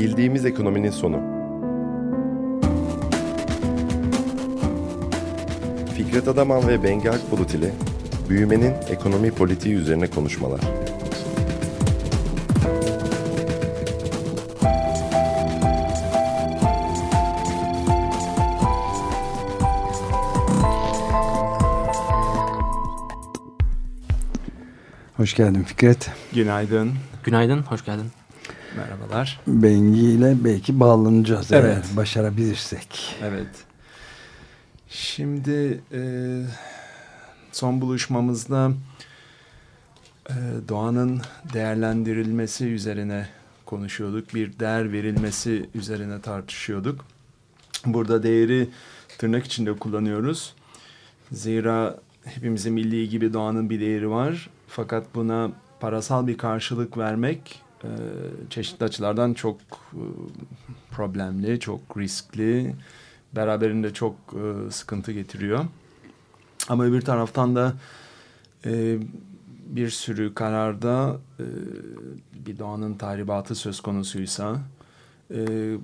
Bildiğimiz ekonominin sonu. Fikret Adaman ve Bengi Akbulut ile büyümenin ekonomi politiği üzerine konuşmalar. Hoş geldin Fikret. Günaydın. Günaydın, hoş geldin. Merhabalar. Bengi ile belki bağlanacağız Evet. eğer başarabilirsek. Evet. Şimdi e, son buluşmamızda e, doğanın değerlendirilmesi üzerine konuşuyorduk. Bir değer verilmesi üzerine tartışıyorduk. Burada değeri tırnak içinde kullanıyoruz. Zira hepimizin bildiği gibi doğanın bir değeri var. Fakat buna parasal bir karşılık vermek e, çeşitli açılardan çok e, problemli, çok riskli, beraberinde çok e, sıkıntı getiriyor. Ama öbür taraftan da e, bir sürü kararda bir doğanın tahribatı söz konusuysa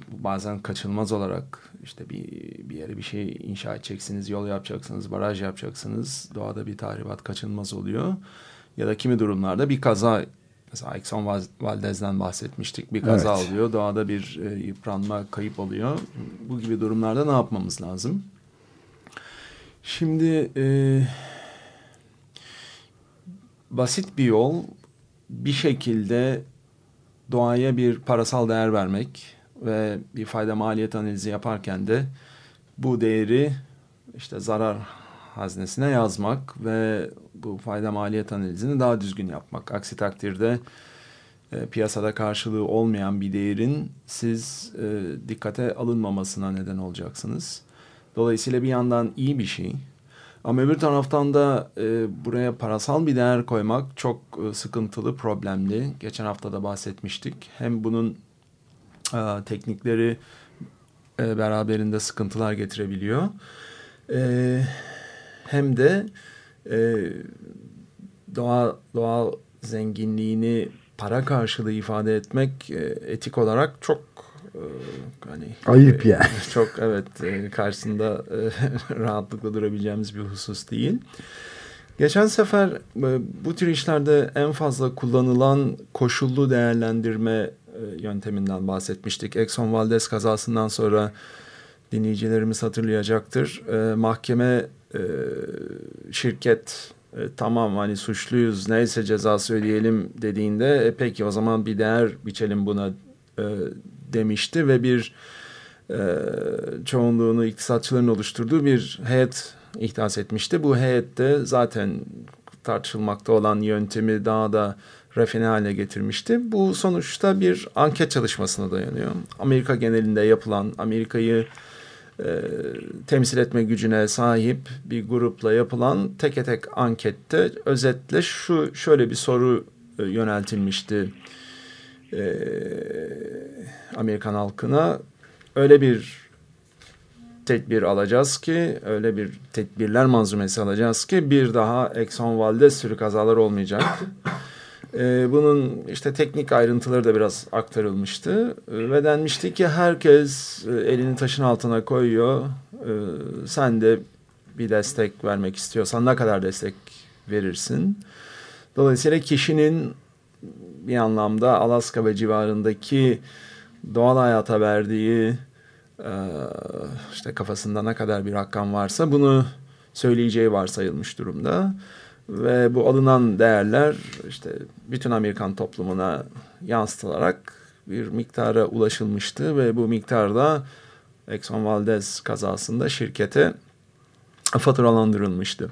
bazen kaçınılmaz olarak işte bir, bir yere bir şey inşa edeceksiniz, yol yapacaksınız, baraj yapacaksınız. Doğada bir tahribat kaçınılmaz oluyor. Ya da kimi durumlarda bir kaza mesela Exxon Valdez'den bahsetmiştik. Bir kaza Evet. oluyor. Doğada bir e, yıpranma, kayıp oluyor. Bu gibi durumlarda ne yapmamız lazım? Şimdi e, basit bir yol bir şekilde doğaya bir parasal değer vermek ve bir fayda maliyet analizi yaparken de bu değeri işte zarar haznesine yazmak ve bu fayda maliyet analizini daha düzgün yapmak. Aksi takdirde e, piyasada karşılığı olmayan bir değerin siz e, dikkate alınmamasına neden olacaksınız. Dolayısıyla bir yandan iyi bir şey. Ama öbür taraftan da e, buraya parasal bir değer koymak çok e, sıkıntılı, problemli. Geçen hafta da bahsetmiştik. Hem bunun e, teknikleri e, beraberinde sıkıntılar getirebiliyor. E, hem de e, doğa doğal zenginliğini para karşılığı ifade etmek e, etik olarak çok e, hani Ayıp e, yani. Çok evet e, karşısında e, rahatlıkla durabileceğimiz bir husus değil. Geçen sefer e, bu tür işlerde en fazla kullanılan koşullu değerlendirme e, yönteminden bahsetmiştik. Exxon Valdez kazasından sonra dinleyicilerimiz hatırlayacaktır. E, mahkeme e, şirket e, tamam hani suçluyuz neyse cezası ödeyelim dediğinde e, peki o zaman bir değer biçelim buna e, demişti ve bir e, çoğunluğunu iktisatçıların oluşturduğu bir heyet ihdas etmişti. Bu heyette zaten tartışılmakta olan yöntemi daha da rafine haline getirmişti. Bu sonuçta bir anket çalışmasına dayanıyor. Amerika genelinde yapılan, Amerika'yı e, temsil etme gücüne sahip bir grupla yapılan teke tek ankette özetle şu şöyle bir soru e, yöneltilmişti e, Amerikan halkına. Öyle bir tedbir alacağız ki, öyle bir tedbirler manzumesi alacağız ki bir daha Exxon Valdez sürü kazalar olmayacak. Ee, bunun işte teknik ayrıntıları da biraz aktarılmıştı Ee, ve denmişti ki herkes e, elini taşın altına koyuyor. Ee, sen de bir destek vermek istiyorsan ne kadar destek verirsin? Dolayısıyla kişinin bir anlamda Alaska ve civarındaki doğal hayata verdiği e, işte kafasında ne kadar bir rakam varsa bunu söyleyeceği varsayılmış durumda. Ve bu alınan değerler işte bütün Amerikan toplumuna yansıtılarak bir miktara ulaşılmıştı ve bu miktarda Exxon Valdez kazasında şirkete faturalandırılmıştı.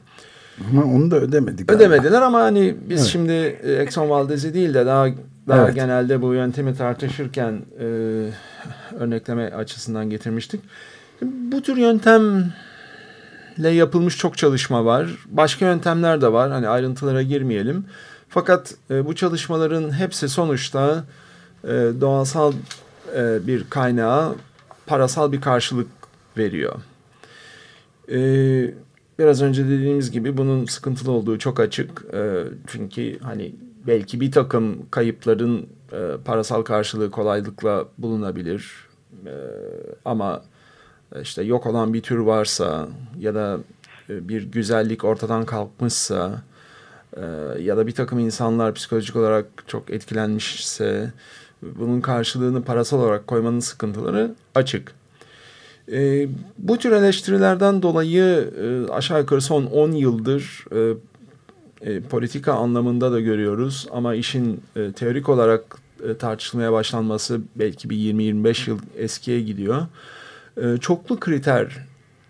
Ama onu da ödemedik. Ödemediler ama hani biz Evet. şimdi e, Exxon Valdez'i değil de daha daha Evet. genelde bu yöntemi tartışırken e, örnekleme açısından getirmiştik. Bu tür yöntemle yapılmış çok çalışma var. Başka yöntemler de var. Hani ayrıntılara girmeyelim. Fakat e, bu çalışmaların hepsi sonuçta e, doğasal e, bir kaynağa parasal bir karşılık veriyor. E, biraz önce dediğimiz gibi bunun sıkıntılı olduğu çok açık. E, çünkü hani belki bir takım kayıpların e, parasal karşılığı kolaylıkla bulunabilir. E, ama işte yok olan bir tür varsa ya da e, bir güzellik ortadan kalkmışsa e, ya da bir takım insanlar psikolojik olarak çok etkilenmişse bunun karşılığını parasal olarak koymanın sıkıntıları açık. E, bu tür eleştirilerden dolayı e, aşağı yukarı son 10 yıldır e, e, politika anlamında da görüyoruz ama işin e, teorik olarak e, tartışılmaya başlanması belki bir 20-25 yıl eskiye gidiyor. E, çoklu kriter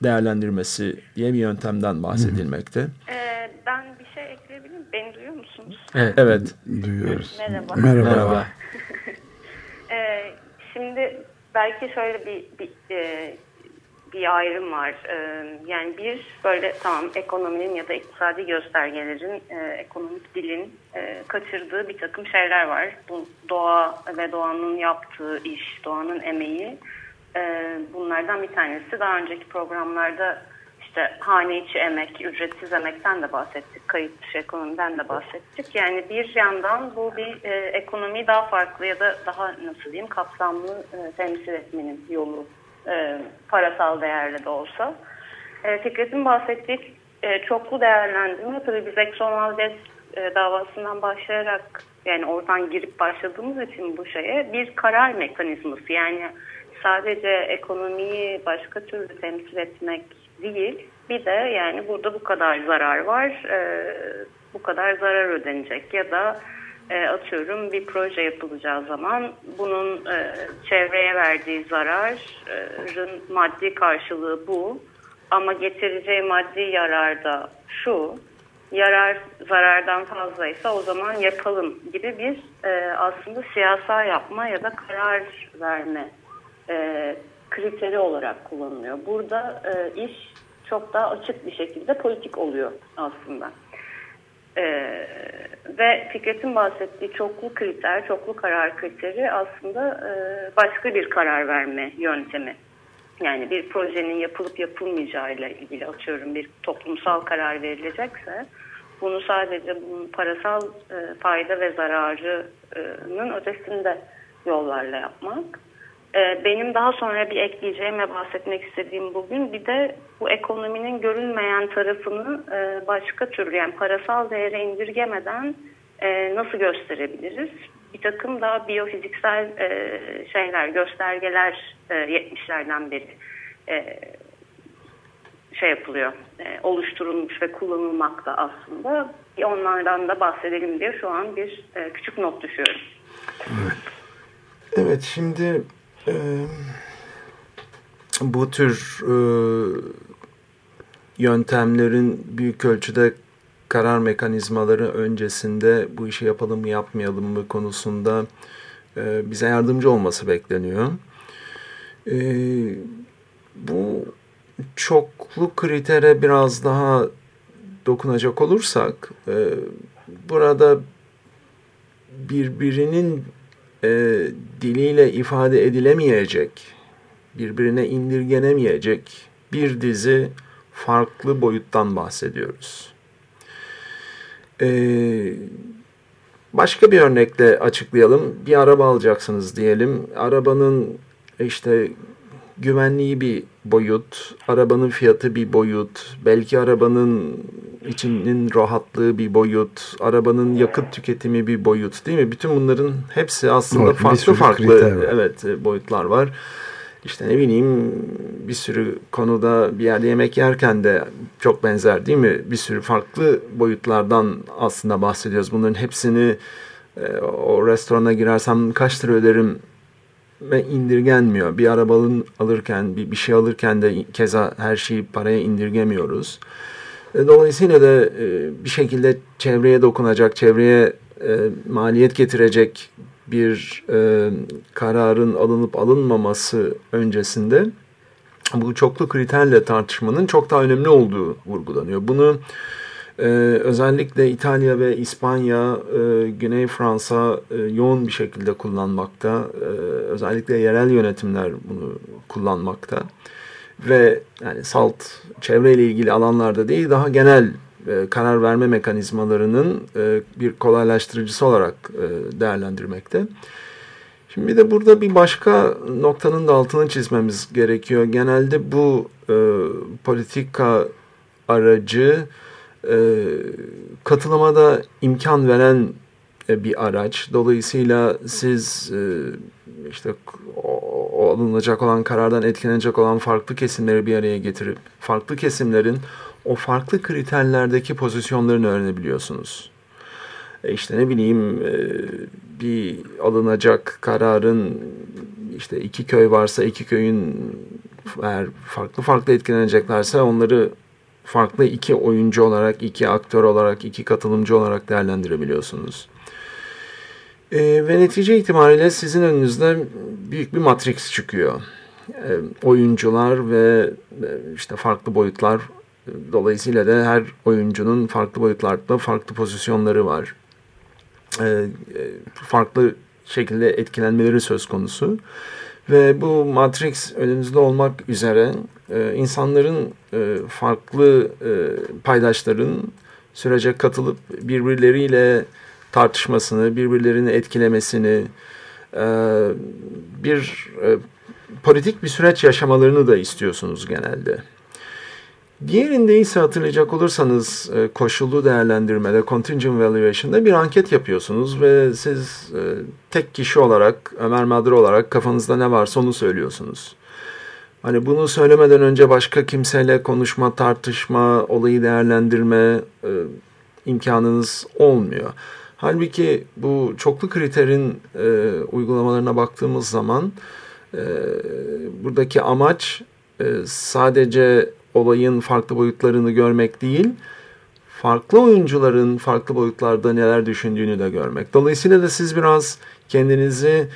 değerlendirmesi diye bir yöntemden bahsedilmekte. Ee, ben bir şey ekleyebilir miyim? Beni duyuyor musunuz? Evet. evet. Duyuyoruz. Merhaba. Merhaba. Merhaba. Ee, şimdi belki şöyle bir bir, e, bir ayrım var. Ee, yani bir böyle tamam ekonominin ya da iktisadi göstergelerin, e, ekonomik dilin e, kaçırdığı bir takım şeyler var. Bu doğa ve doğanın yaptığı iş, doğanın emeği. E, bunlardan bir tanesi daha önceki programlarda işte hane içi emek, ücretsiz emekten de bahsettik, kayıt dışı ekonomiden de bahsettik. Yani bir yandan bu bir e, ekonomiyi daha farklı ya da daha nasıl diyeyim kapsamlı e, temsil etmenin yolu e, parasal değerli de olsa. E, Fikret'in bahsettiği e, çoklu değerlendirme tabii biz Exxon Valdez e, davasından başlayarak yani oradan girip başladığımız için bu şeye bir karar mekanizması yani sadece ekonomiyi başka türlü temsil etmek değil bir de yani burada bu kadar zarar var e, bu kadar zarar ödenecek ya da e, atıyorum bir proje yapılacağı zaman bunun e, çevreye verdiği zararın maddi karşılığı bu ama getireceği maddi yarar da şu yarar zarardan fazlaysa o zaman yapalım gibi bir e, aslında siyasal yapma ya da karar verme e, kriteri olarak kullanılıyor. Burada e, iş çok daha açık bir şekilde politik oluyor aslında. Ee, ve Fikret'in bahsettiği çoklu kriter, çoklu karar kriteri aslında e, başka bir karar verme yöntemi. Yani bir projenin yapılıp yapılmayacağı ile ilgili atıyorum bir toplumsal karar verilecekse bunu sadece bunun parasal e, fayda ve zararının ötesinde yollarla yapmak. E, benim daha sonra bir ekleyeceğim ve bahsetmek istediğim bugün bir de bu ekonominin görünmeyen tarafını e, başka türlü yani parasal değere indirgemeden e, nasıl gösterebiliriz? Bir takım daha biyofiziksel e, şeyler, göstergeler e, 70'lerden beri şey yapılıyor, oluşturulmuş ve kullanılmakta aslında. Onlardan da bahsedelim diye şu an bir küçük not düşüyorum. Evet, evet şimdi e, bu tür e, yöntemlerin büyük ölçüde karar mekanizmaları öncesinde bu işi yapalım mı yapmayalım mı konusunda e, bize yardımcı olması bekleniyor. E, bu çoklu kritere biraz daha dokunacak olursak e, burada birbirinin e, diliyle ifade edilemeyecek, birbirine indirgenemeyecek bir dizi farklı boyuttan bahsediyoruz. Ee, başka bir örnekle açıklayalım. Bir araba alacaksınız diyelim. Arabanın işte güvenliği bir boyut, arabanın fiyatı bir boyut, belki arabanın içinin rahatlığı bir boyut, arabanın yakıt tüketimi bir boyut değil mi? Bütün bunların hepsi aslında evet, farklı farklı evet boyutlar var. İşte ne bileyim bir sürü konuda bir yerde yemek yerken de çok benzer değil mi? Bir sürü farklı boyutlardan aslında bahsediyoruz. Bunların hepsini e, o restorana girersem kaç lira öderim indirgenmiyor. Bir araba alırken, bir, bir şey alırken de keza her şeyi paraya indirgemiyoruz. E, dolayısıyla da e, bir şekilde çevreye dokunacak, çevreye e, maliyet getirecek bir kararın alınıp alınmaması öncesinde bu çoklu kriterle tartışmanın çok daha önemli olduğu vurgulanıyor. Bunu e, özellikle İtalya ve İspanya, e, Güney Fransa e, yoğun bir şekilde kullanmakta. E, özellikle yerel yönetimler bunu kullanmakta. Ve yani salt çevreyle ilgili alanlarda değil daha genel e, karar verme mekanizmalarının e, bir kolaylaştırıcısı olarak e, değerlendirmekte. Şimdi bir de burada bir başka noktanın da altını çizmemiz gerekiyor. Genelde bu e, politika aracı e, katılımada imkan veren e, bir araç. Dolayısıyla siz e, işte o alınacak olan karardan etkilenecek olan farklı kesimleri bir araya getirip farklı kesimlerin o farklı kriterlerdeki pozisyonlarını öğrenebiliyorsunuz. E işte ne bileyim e, bir alınacak kararın işte iki köy varsa iki köyün eğer farklı farklı etkileneceklerse onları farklı iki oyuncu olarak, iki aktör olarak, iki katılımcı olarak değerlendirebiliyorsunuz. E, ve netice itibariyle sizin önünüzde büyük bir matrix çıkıyor. E, oyuncular ve e, işte farklı boyutlar. Dolayısıyla da her oyuncunun farklı boyutlarda farklı pozisyonları var. E, farklı şekilde etkilenmeleri söz konusu. Ve bu matrix önünüzde olmak üzere e, insanların e, farklı e, paydaşların sürece katılıp birbirleriyle tartışmasını, birbirlerini etkilemesini, e, bir e, politik bir süreç yaşamalarını da istiyorsunuz genelde. Diğerinde ise hatırlayacak olursanız e, koşullu değerlendirmede, contingent valuation'da bir anket yapıyorsunuz ve siz e, tek kişi olarak, Ömer Madre olarak kafanızda ne varsa onu söylüyorsunuz. Hani bunu söylemeden önce başka kimseyle konuşma, tartışma, olayı değerlendirme e, imkanınız olmuyor. Halbuki bu çoklu kriterin uygulamalarına baktığımız zaman buradaki amaç sadece olayın farklı boyutlarını görmek değil, farklı oyuncuların farklı boyutlarda neler düşündüğünü de görmek. Dolayısıyla da siz biraz kendinizi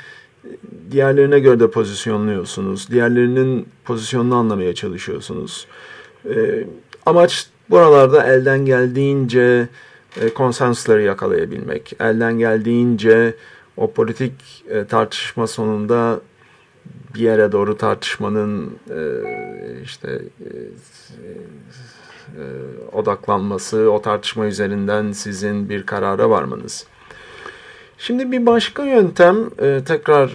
diğerlerine göre de pozisyonluyorsunuz. Diğerlerinin pozisyonunu anlamaya çalışıyorsunuz. E, amaç buralarda elden geldiğince e, konsensusları yakalayabilmek. Elden geldiğince o politik e, tartışma sonunda bir yere doğru tartışmanın e, işte e, e, odaklanması, o tartışma üzerinden sizin bir karara varmanız. Şimdi bir başka yöntem, tekrar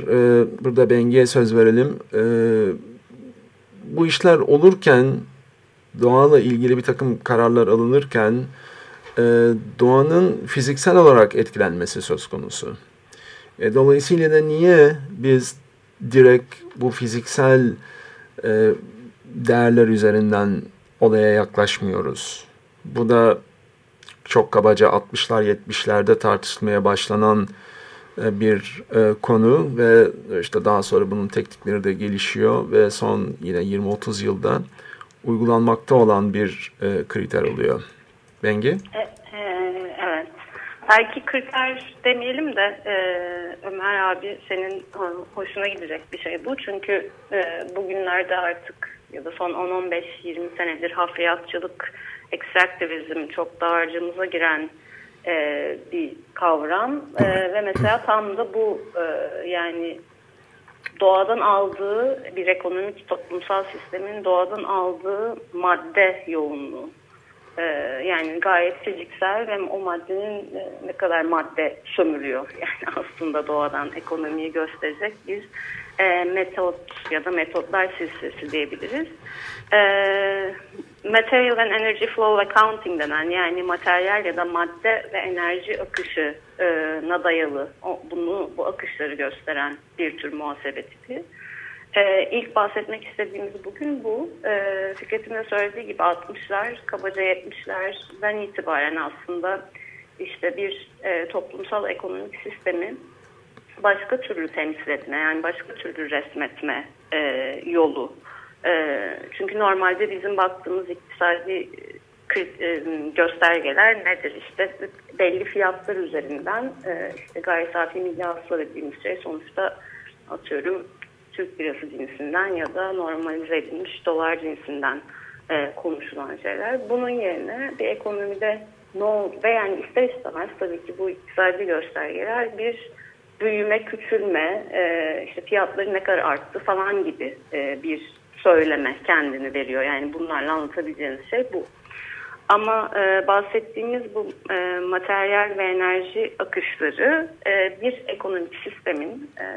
burada Bengi'ye söz verelim. Bu işler olurken, doğayla ilgili bir takım kararlar alınırken, doğanın fiziksel olarak etkilenmesi söz konusu. Dolayısıyla da niye biz direkt bu fiziksel e, değerler üzerinden olaya yaklaşmıyoruz? Bu da çok kabaca 60'lar 70'lerde tartışılmaya başlanan e, bir e, konu ve işte daha sonra bunun teknikleri de gelişiyor ve son yine 20-30 yılda uygulanmakta olan bir e, kriter oluyor. Bengi? E. Belki kriter demeyelim de e, Ömer abi senin hoşuna gidecek bir şey bu. Çünkü e, bugünlerde artık ya da son 10-15-20 senedir hafriyatçılık, ekstraktivizm çok dağarcığımıza giren e, bir kavram. E, ve mesela tam da bu e, yani doğadan aldığı bir ekonomik toplumsal sistemin doğadan aldığı madde yoğunluğu. Ee, yani gayet fiziksel ve o maddenin e, ne kadar madde sömürüyor yani aslında doğadan ekonomiyi gösterecek bir e, metot ya da metotlar silsilesi diyebiliriz. E, material and Energy Flow Accounting denen yani materyal ya da madde ve enerji akışına dayalı bunu bu akışları gösteren bir tür muhasebe tipi. Ee, ilk bahsetmek istediğimiz bugün bu. Ee, Fikret'in de söylediği gibi 60'lar, kabaca 70'lerden itibaren aslında işte bir e, toplumsal ekonomik sistemi başka türlü temsil etme, yani başka türlü resmetme e, yolu. E, çünkü normalde bizim baktığımız iktisadi e, göstergeler nedir? İşte belli fiyatlar üzerinden e, işte gayri safi milli hasıla dediğimiz şey sonuçta atıyorum Türk lirası cinsinden ya da normalize edilmiş dolar cinsinden e, konuşulan şeyler. Bunun yerine bir ekonomide ne oldu ve yani ister istemez tabii ki bu iktisadi göstergeler bir büyüme, küçülme, e, işte fiyatları ne kadar arttı falan gibi e, bir söyleme kendini veriyor. Yani bunlarla anlatabileceğiniz şey bu. Ama e, bahsettiğimiz bu e, materyal ve enerji akışları e, bir ekonomik sistemin e,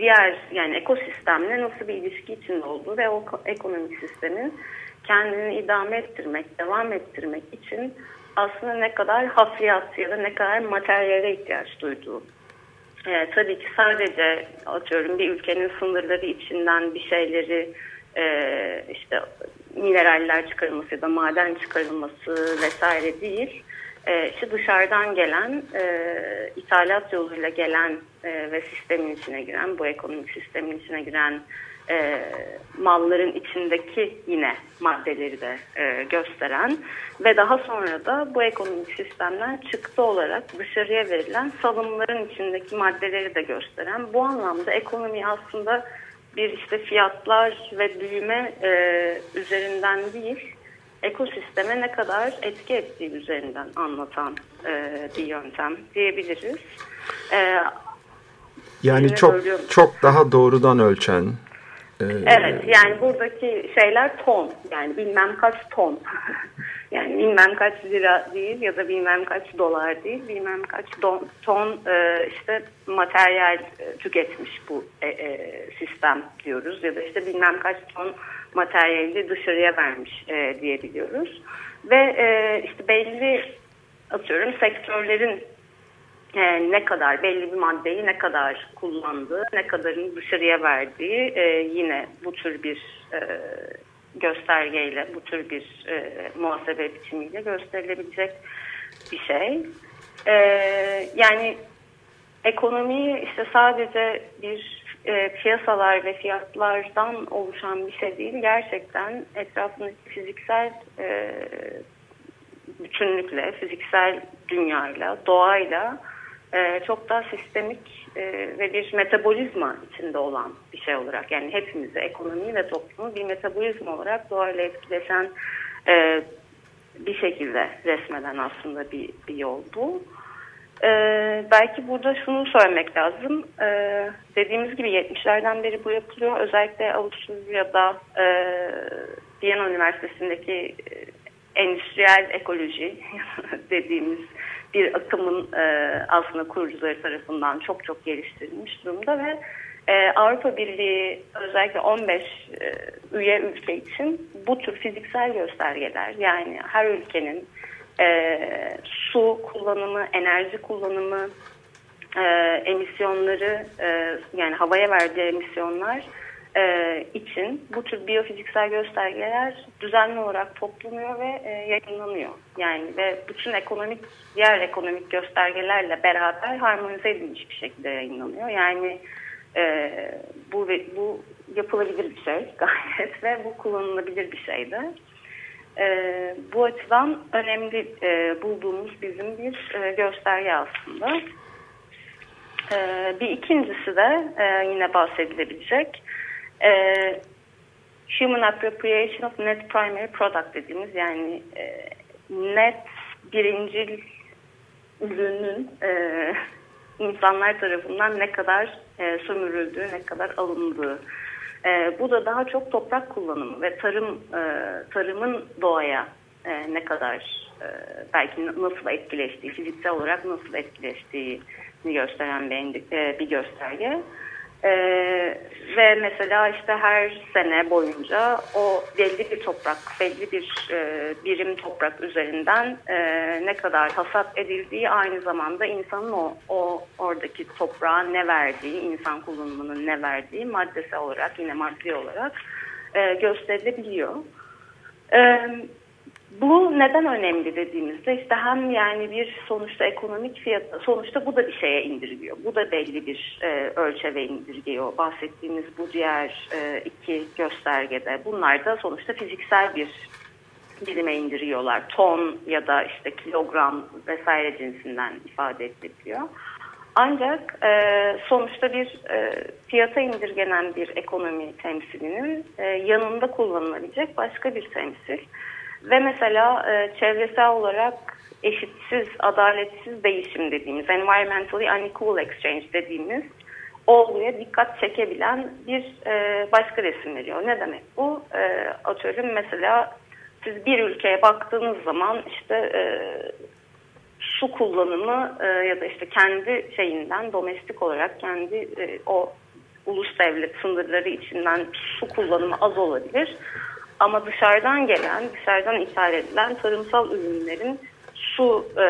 diğer yani ekosistemle nasıl bir ilişki içinde olduğu ve o ekonomik sistemin kendini idame ettirmek, devam ettirmek için aslında ne kadar hafriyat ya da ne kadar materyale ihtiyaç duyduğu. Ee, tabii ki sadece atıyorum bir ülkenin sınırları içinden bir şeyleri e, işte mineraller çıkarılması ya da maden çıkarılması vesaire değil. E, işte dışarıdan gelen, e, ithalat yoluyla gelen e, ve sistemin içine giren, bu ekonomik sistemin içine giren e, malların içindeki yine maddeleri de e, gösteren ve daha sonra da bu ekonomik sistemden çıktı olarak dışarıya verilen salımların içindeki maddeleri de gösteren bu anlamda ekonomi aslında bir işte fiyatlar ve büyüme e, üzerinden değil ekosisteme ne kadar etki ettiği üzerinden anlatan e, bir yöntem diyebiliriz. E, yani çok çok daha doğrudan ölçen, ee, evet yani buradaki şeyler ton. Yani bilmem kaç ton. Yani bilmem kaç lira değil ya da bilmem kaç dolar değil bilmem kaç don, ton e, işte materyal e, tüketmiş bu e, e, sistem diyoruz. Ya da işte bilmem kaç ton materyali dışarıya vermiş e, diyebiliyoruz ve e, işte belli atıyorum sektörlerin e, ne kadar belli bir maddeyi ne kadar kullandığı, ne kadarını dışarıya verdiği e, yine bu tür bir e, göstergeyle, bu tür bir e, muhasebe biçimiyle gösterilebilecek bir şey. E, yani ekonomi işte sadece bir e, piyasalar ve fiyatlardan oluşan bir şey değil. Gerçekten etrafındaki fiziksel e, bütünlükle, fiziksel dünyayla, doğayla e, çok daha sistemik e, ve bir metabolizma içinde olan bir şey olarak yani hepimizi ekonomi ve toplumu bir metabolizma olarak doğayla etkileşen e, bir şekilde resmeden aslında bir, bir yol bu. Ee, belki burada şunu söylemek lazım. Ee, dediğimiz gibi 70'lerden beri bu yapılıyor. Özellikle Avusturya'da e, Viyana Üniversitesi'ndeki e, endüstriyel ekoloji dediğimiz bir akımın e, aslında kurucuları tarafından çok çok geliştirilmiş durumda ve e, Avrupa Birliği özellikle 15 e, üye ülke için bu tür fiziksel göstergeler yani her ülkenin e, su kullanımı, enerji kullanımı, e, emisyonları e, yani havaya verdiği emisyonlar e, için bu tür biyofiziksel göstergeler düzenli olarak toplanıyor ve e, yayınlanıyor. Yani ve bütün ekonomik diğer ekonomik göstergelerle beraber harmonize edilmiş bir şekilde yayınlanıyor. Yani e, bu bu yapılabilir bir şey gayet ve bu kullanılabilir bir şey de. E, bu açıdan önemli e, bulduğumuz bizim bir e, gösterge aslında. E, bir ikincisi de e, yine bahsedilebilecek e, Human Appropriation of Net Primary Product dediğimiz yani e, net birincil ürünün e, insanlar tarafından ne kadar e, sömürüldüğü, ne kadar alındığı. E, bu da daha çok toprak kullanımı ve tarım e, tarımın doğaya e, ne kadar e, belki nasıl etkileştiği, fiziksel olarak nasıl etkileştiğini gösteren bir, e, bir gösterge. Ee, ve mesela işte her sene boyunca o belli bir toprak, belli bir e, birim toprak üzerinden e, ne kadar hasat edildiği aynı zamanda insanın o, o oradaki toprağa ne verdiği, insan kullanımının ne verdiği maddesel olarak yine maddi olarak e, gösterilebiliyor. Evet. Bu neden önemli dediğimizde işte hem yani bir sonuçta ekonomik fiyat sonuçta bu da bir şeye indiriliyor. Bu da belli bir e, ölçeve indirgiyor. Bahsettiğimiz bu diğer e, iki göstergede bunlar da sonuçta fiziksel bir birime indiriyorlar. Ton ya da işte kilogram vesaire cinsinden ifade ediliyor. Ancak e, sonuçta bir e, fiyata indirgenen bir ekonomi temsilinin e, yanında kullanılabilecek başka bir temsil. Ve mesela e, çevresel olarak eşitsiz, adaletsiz değişim dediğimiz, environmentally unequal exchange dediğimiz olguya dikkat çekebilen bir e, başka resim veriyor. Ne demek bu? E, atıyorum mesela siz bir ülkeye baktığınız zaman işte e, su kullanımı e, ya da işte kendi şeyinden domestik olarak kendi e, o ulus devlet sınırları içinden su kullanımı az olabilir. Ama dışarıdan gelen, dışarıdan ithal edilen tarımsal ürünlerin su e,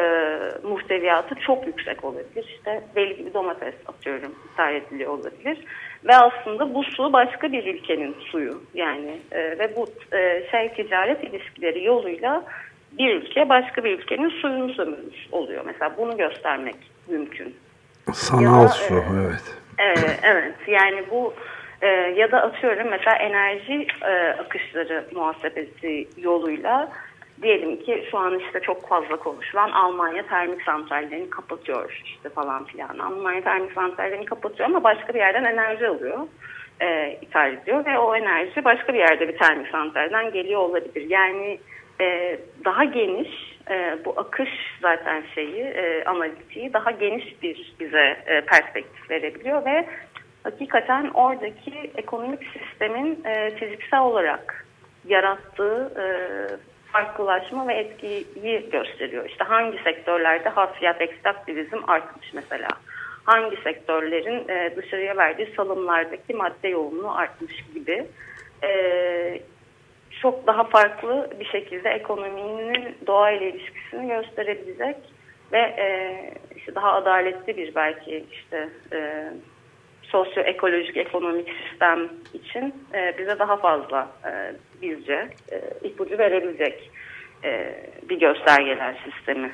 muhteviyatı çok yüksek olabilir. İşte belli gibi domates atıyorum ithal ediliyor olabilir. Ve aslında bu su başka bir ülkenin suyu. Yani e, ve bu e, şey ticaret ilişkileri yoluyla bir ülke başka bir ülkenin suyunu sömürmüş oluyor. Mesela bunu göstermek mümkün. Sanal Ya, su e, evet. Evet, evet. Yani bu e, ya da atıyorum mesela enerji e, akışları muhasebesi yoluyla diyelim ki şu an işte çok fazla konuşulan Almanya termik santrallerini kapatıyor işte falan filan. Almanya termik santrallerini kapatıyor ama başka bir yerden enerji alıyor. E, ithal ediyor ve o enerji başka bir yerde bir termik santralden geliyor olabilir. Yani e, daha geniş e, bu akış zaten şeyi e, analitiği daha geniş bir bize e, perspektif verebiliyor ve hakikaten oradaki ekonomik sistemin e, fiziksel olarak yarattığı e, farklılaşma ve etkiyi gösteriyor. İşte hangi sektörlerde hafriyat ekstraktivizm artmış mesela. Hangi sektörlerin e, dışarıya verdiği salımlardaki madde yoğunluğu artmış gibi. E, çok daha farklı bir şekilde ekonominin doğayla ilişkisini gösterebilecek ve e, işte daha adaletli bir belki işte e, sosyoekolojik ekonomik sistem için e, bize daha fazla e, bizce e, ipucu verebilecek e, bir göstergeler sistemi.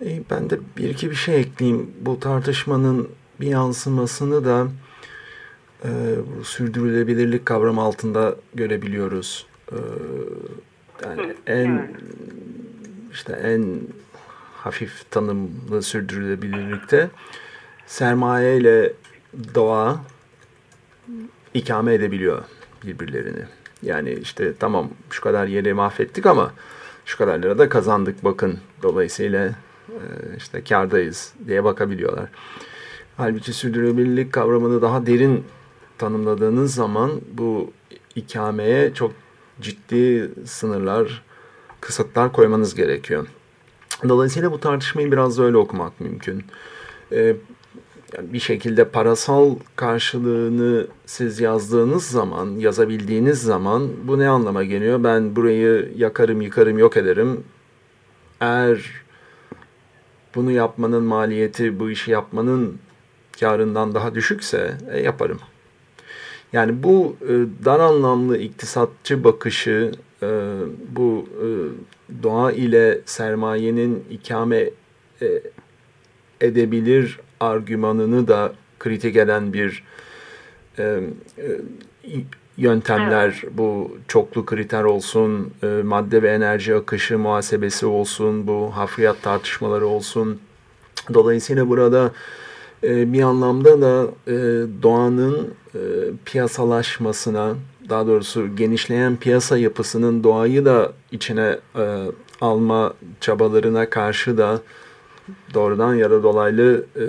E, Ben de bir iki bir şey ekleyeyim. Bu tartışmanın bir yansımasını da e, sürdürülebilirlik kavramı altında görebiliyoruz. E, yani Hı, en işte en hafif tanımlı sürdürülebilirlikte sermaye ile doğa ikame edebiliyor birbirlerini. Yani işte tamam şu kadar yeri mahvettik ama şu kadar lira da kazandık bakın. Dolayısıyla e, işte kardayız diye bakabiliyorlar. Halbuki sürdürülebilirlik kavramını daha derin tanımladığınız zaman bu ikameye çok ciddi sınırlar, kısıtlar koymanız gerekiyor. Dolayısıyla bu tartışmayı biraz da öyle okumak mümkün. Ee, bir şekilde parasal karşılığını siz yazdığınız zaman, yazabildiğiniz zaman bu ne anlama geliyor? Ben burayı yakarım, yıkarım, yok ederim. Eğer bunu yapmanın maliyeti, bu işi yapmanın karından daha düşükse e, yaparım. Yani bu e, dar anlamlı iktisatçı bakışı, e, bu e, doğa ile sermayenin ikame e, edebilir argümanını da kritik eden bir e, e, yöntemler bu çoklu kriter olsun, e, madde ve enerji akışı muhasebesi olsun, bu hafriyat tartışmaları olsun. Dolayısıyla burada e, bir anlamda da e, doğanın e, piyasalaşmasına, daha doğrusu genişleyen piyasa yapısının doğayı da içine e, alma çabalarına karşı da doğrudan ya da dolaylı e,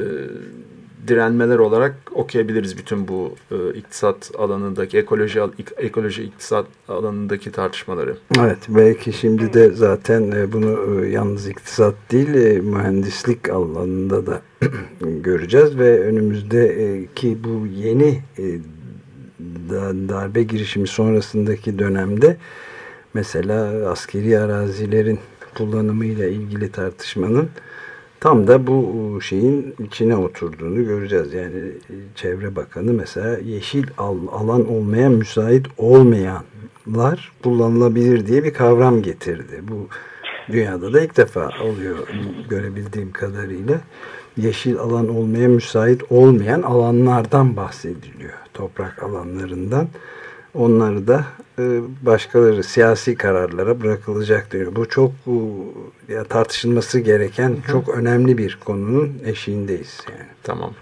direnmeler olarak okuyabiliriz bütün bu e, iktisat alanındaki ekoloji ekoloji iktisat alanındaki tartışmaları. Evet belki şimdi de zaten e, bunu e, yalnız iktisat değil e, mühendislik alanında da göreceğiz ve önümüzdeki bu yeni darbe girişimi sonrasındaki dönemde mesela askeri arazilerin kullanımıyla ilgili tartışmanın tam da bu şeyin içine oturduğunu göreceğiz. Yani Çevre Bakanı mesela yeşil alan olmaya müsait olmayanlar kullanılabilir diye bir kavram getirdi. Bu dünyada da ilk defa oluyor görebildiğim kadarıyla. Yeşil alan olmaya müsait olmayan alanlardan bahsediliyor. Toprak alanlarından. Onları da başkaları siyasi kararlara bırakılacak diyor. Bu çok ya tartışılması gereken Hı. çok önemli bir konunun eşiğindeyiz yani. Tamam.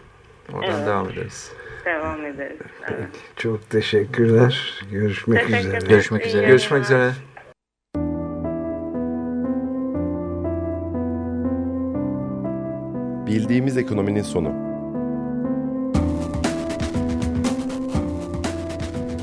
Oradan evet. devam ederiz. Devam ederiz. Evet. Çok teşekkürler. Görüşmek Teşekkür üzere. Görüşmek üzere. Görüşmek üzere. Bildiğimiz ekonominin sonu.